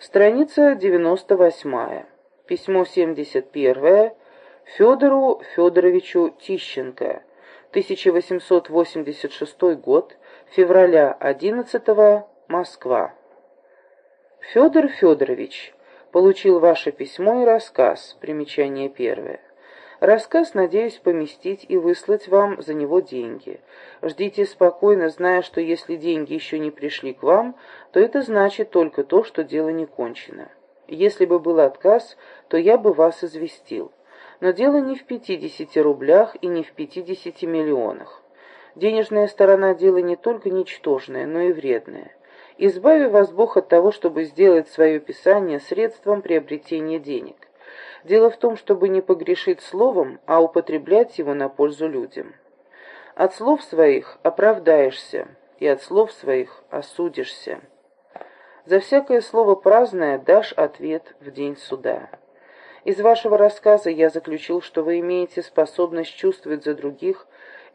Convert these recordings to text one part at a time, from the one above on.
Страница 98. Письмо 71. Федору Федоровичу Тищенко. 1886 год. Февраля 11. Москва. Федор Федорович, получил ваше письмо и рассказ. Примечание первое. Рассказ надеюсь поместить и выслать вам за него деньги. Ждите спокойно, зная, что если деньги еще не пришли к вам, то это значит только то, что дело не кончено. Если бы был отказ, то я бы вас известил. Но дело не в 50 рублях и не в 50 миллионах. Денежная сторона дела не только ничтожная, но и вредная. Избави вас Бог от того, чтобы сделать свое писание средством приобретения денег. Дело в том, чтобы не погрешить словом, а употреблять его на пользу людям. От слов своих оправдаешься, и от слов своих осудишься. За всякое слово праздное дашь ответ в день суда. Из вашего рассказа я заключил, что вы имеете способность чувствовать за других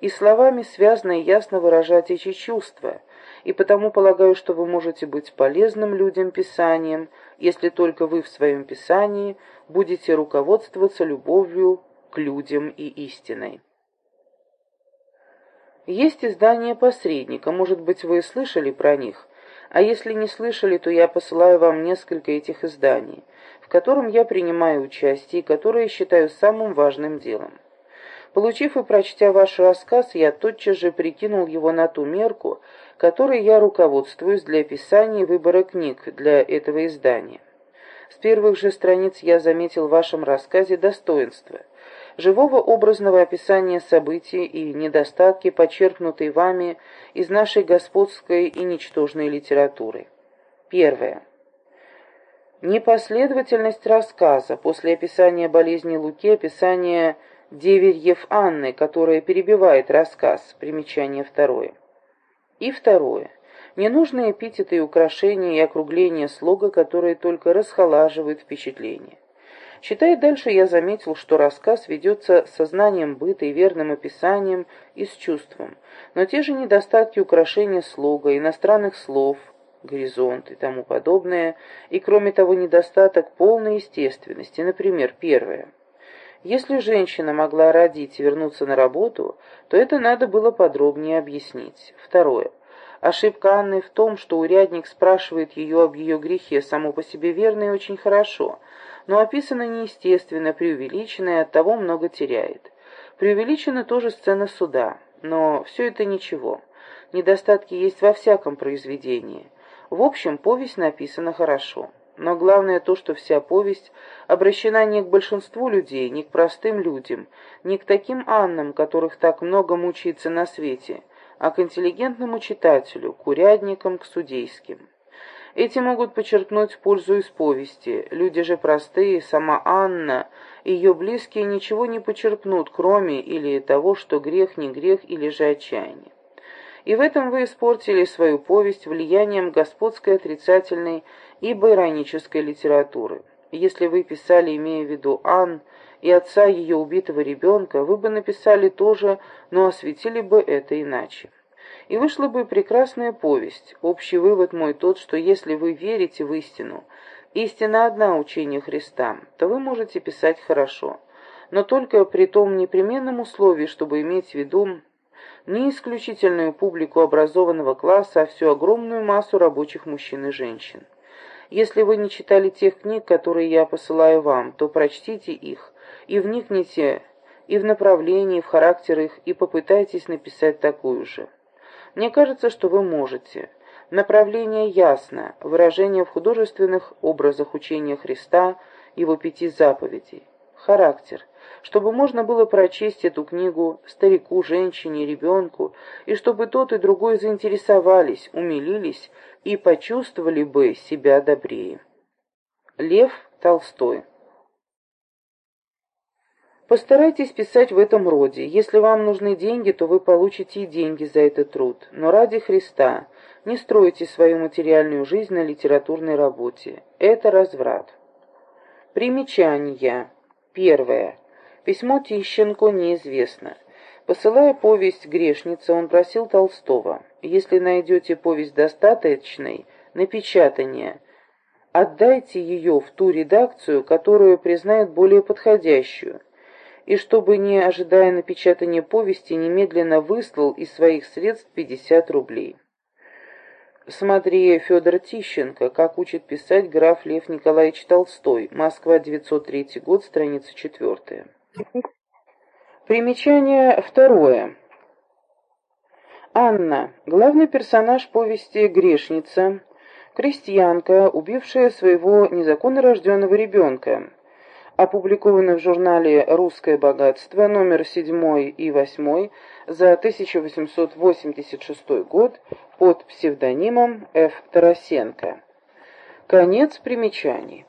и словами связно и ясно выражать эти чувства, и потому полагаю, что вы можете быть полезным людям писанием, если только вы в своем писании будете руководствоваться любовью к людям и истиной. Есть издание посредника, может быть, вы слышали про них, а если не слышали, то я посылаю вам несколько этих изданий, в котором я принимаю участие и которые считаю самым важным делом. Получив и прочтя ваш рассказ, я тотчас же прикинул его на ту мерку, которой я руководствуюсь для описания и выбора книг для этого издания. С первых же страниц я заметил в вашем рассказе достоинства, живого образного описания событий и недостатки, подчеркнутые вами из нашей господской и ничтожной литературы. Первое. Непоследовательность рассказа после описания болезни Луки, описания Деверьев Анны, которая перебивает рассказ, примечание второе. И второе. Ненужные эпитеты и украшения и округления слога, которые только расхолаживают впечатление. Читая дальше, я заметил, что рассказ ведется сознанием быта и верным описанием и с чувством, но те же недостатки украшения слога, иностранных слов, горизонт и тому подобное, и кроме того недостаток полной естественности, например, первое – если женщина могла родить и вернуться на работу, то это надо было подробнее объяснить. Второе. Ошибка Анны в том, что урядник спрашивает ее об ее грехе, само по себе верно и очень хорошо, но описано неестественно, преувеличено и оттого много теряет. Преувеличена тоже сцена суда, но все это ничего. Недостатки есть во всяком произведении. В общем, повесть написана хорошо. Но главное то, что вся повесть обращена не к большинству людей, не к простым людям, не к таким Аннам, которых так много мучается на свете, а к интеллигентному читателю, к урядникам, к судейским. Эти могут подчеркнуть пользу из повести. Люди же простые, сама Анна, ее близкие ничего не почерпнут, кроме или того, что грех не грех, или же отчаяние. И в этом вы испортили свою повесть влиянием господской отрицательной ибо иронической литературы. Если вы писали, имея в виду Ан и отца ее убитого ребенка, вы бы написали тоже, но осветили бы это иначе. И вышла бы прекрасная повесть. Общий вывод мой тот, что если вы верите в истину, истина одна учение Христа, то вы можете писать хорошо, но только при том непременном условии, чтобы иметь в виду не исключительную публику образованного класса, а всю огромную массу рабочих мужчин и женщин. Если вы не читали тех книг, которые я посылаю вам, то прочтите их и вникните и в направлении, и в характер их, и попытайтесь написать такую же. Мне кажется, что вы можете. Направление ясно, выражение в художественных образах учения Христа, его пяти заповедей. Характер – чтобы можно было прочесть эту книгу старику, женщине, ребенку, и чтобы тот и другой заинтересовались, умилились и почувствовали бы себя добрее. Лев Толстой Постарайтесь писать в этом роде. Если вам нужны деньги, то вы получите и деньги за этот труд. Но ради Христа не стройте свою материальную жизнь на литературной работе. Это разврат. Примечания. Первое. Письмо Тищенко неизвестно. Посылая повесть «Грешница», он просил Толстого, «Если найдете повесть достаточной, напечатание, отдайте ее в ту редакцию, которую признает более подходящую, и чтобы, не ожидая напечатания повести, немедленно выслал из своих средств 50 рублей. Смотри Федор Тищенко, как учит писать граф Лев Николаевич Толстой, Москва, 903 год, страница 4. Примечание второе. Анна, главный персонаж повести «Грешница», крестьянка, убившая своего незаконно рожденного ребенка, опубликовано в журнале «Русское богатство» номер 7 и 8 за 1886 год под псевдонимом Ф. Тарасенко. Конец примечаний.